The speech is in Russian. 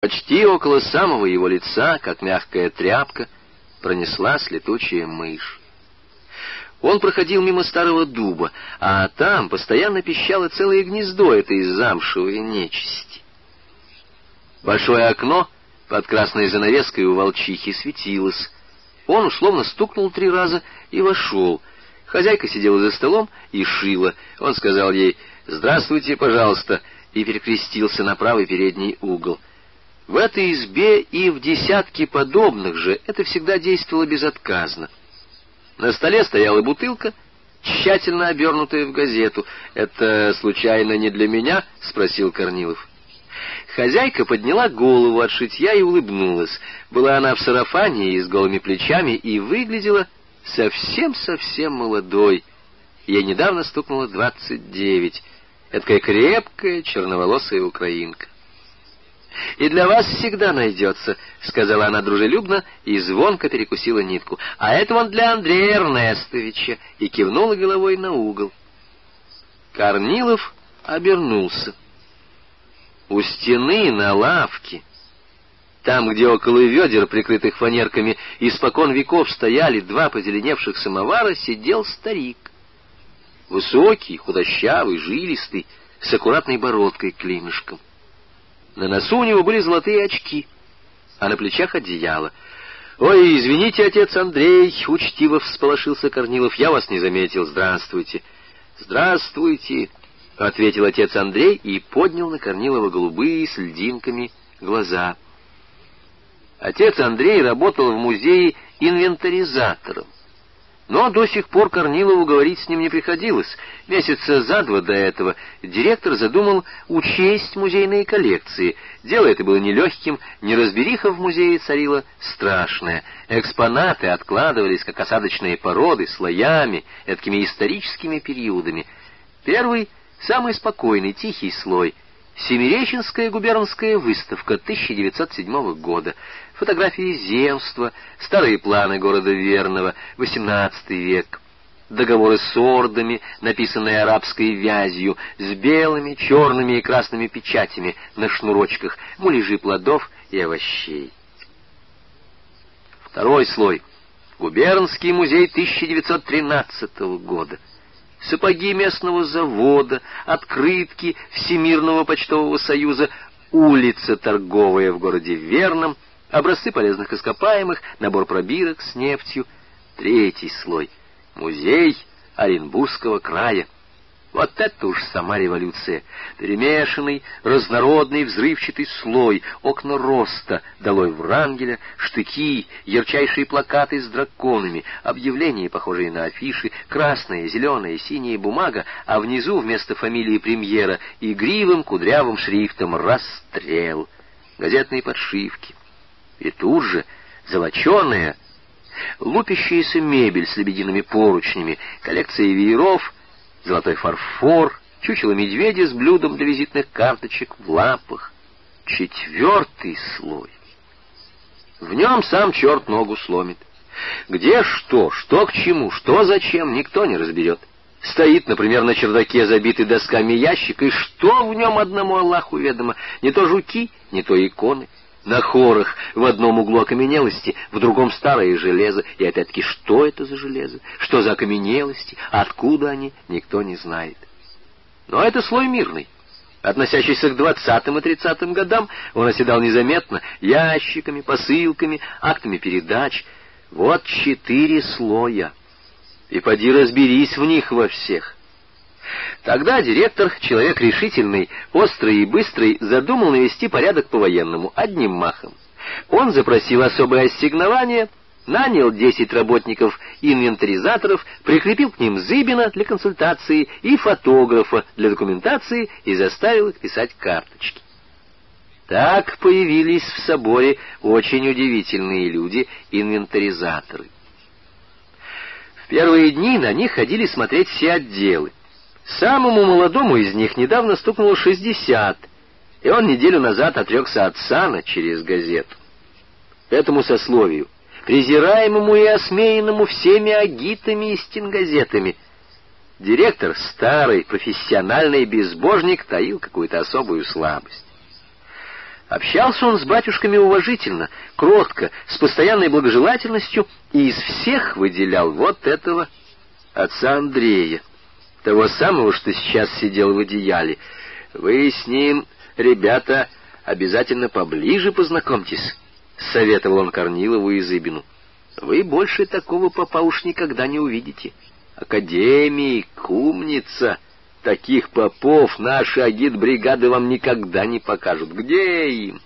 Почти около самого его лица, как мягкая тряпка, пронеслась летучая мышь. Он проходил мимо старого дуба, а там постоянно пищало целое гнездо этой замшевой нечисти. Большое окно под красной занавеской у волчихи светилось. Он условно стукнул три раза и вошел. Хозяйка сидела за столом и шила. Он сказал ей «Здравствуйте, пожалуйста», и перекрестился на правый передний угол. В этой избе и в десятке подобных же это всегда действовало безотказно. На столе стояла бутылка, тщательно обернутая в газету. «Это, случайно, не для меня?» — спросил Корнилов. Хозяйка подняла голову от шитья и улыбнулась. Была она в сарафане и с голыми плечами и выглядела совсем-совсем молодой. Ей недавно стукнуло двадцать девять. Эдакая крепкая черноволосая украинка. «И для вас всегда найдется», — сказала она дружелюбно и звонко перекусила нитку. «А это вон для Андрея Эрнестовича», — и кивнула головой на угол. Корнилов обернулся. У стены на лавке, там, где около ведер, прикрытых фанерками, испокон веков стояли два позеленевших самовара, сидел старик. Высокий, худощавый, жилистый, с аккуратной бородкой клинышком. На носу у него были золотые очки, а на плечах одеяло. «Ой, извините, отец Андрей!» — учтиво всполошился Корнилов. «Я вас не заметил. Здравствуйте!» «Здравствуйте!» — ответил отец Андрей и поднял на Корнилова голубые с льдинками глаза. Отец Андрей работал в музее инвентаризатором. Но до сих пор Корнилову говорить с ним не приходилось. Месяца за два до этого директор задумал учесть музейные коллекции. Дело это было нелегким, неразбериха в музее царила страшная. Экспонаты откладывались, как осадочные породы, слоями, эткими историческими периодами. Первый, самый спокойный, тихий слой — Семиреченская губернская выставка 1907 года. Фотографии земства, старые планы города Верного, XVIII век. Договоры с ордами, написанные арабской вязью, с белыми, черными и красными печатями на шнурочках, муляжи плодов и овощей. Второй слой. Губернский музей 1913 года сапоги местного завода, открытки Всемирного почтового союза, улица торговая в городе Верном, образцы полезных ископаемых, набор пробирок с нефтью. Третий слой — музей Оренбургского края — вот это уж сама революция. Перемешанный, разнородный, взрывчатый слой, окна роста, долой Врангеля, штыки, ярчайшие плакаты с драконами, объявления, похожие на афиши, красная, зеленая, синяя бумага, а внизу вместо фамилии премьера игривым кудрявым шрифтом «Расстрел», газетные подшивки. И тут же золоченая, лупящаяся мебель с лебедиными поручнями, коллекция вееров — золотой фарфор, чучело медведя с блюдом для визитных карточек в лапах. Четвертый слой. В нем сам черт ногу сломит. Где что, что к чему, что зачем, никто не разберет. Стоит, например, на чердаке забитый досками ящик, и что в нем одному Аллаху ведомо, не то жуки, не то иконы. На хорах в одном углу окаменелости, в другом старое железо. И опять-таки, что это за железо? Что за окаменелости? Откуда они? Никто не знает. Но это слой мирный. Относящийся к двадцатым и тридцатым годам, он оседал незаметно, ящиками, посылками, актами передач. Вот четыре слоя. И поди разберись в них во всех. Тогда директор, человек решительный, острый и быстрый, задумал навести порядок по-военному, одним махом. Он запросил особое ассигнование, нанял десять работников-инвентаризаторов, прикрепил к ним Зыбина для консультации и фотографа для документации и заставил их писать карточки. Так появились в соборе очень удивительные люди, инвентаризаторы. В первые дни на них ходили смотреть все отделы. Самому молодому из них недавно стукнуло шестьдесят, и он неделю назад отрекся от сана через газету. Этому сословию, презираемому и осмеянному всеми агитами и стенгазетами, директор, старый профессиональный безбожник, таил какую-то особую слабость. Общался он с батюшками уважительно, кротко, с постоянной благожелательностью и из всех выделял вот этого отца Андрея, того самого, что сейчас сидел в одеяле. Вы с ним, ребята, обязательно поближе познакомьтесь, — советовал он Корнилову и Зыбину. Вы больше такого попа уж никогда не увидите. Академик, умница — Таких попов наши агитбригады вам никогда не покажут. Где им?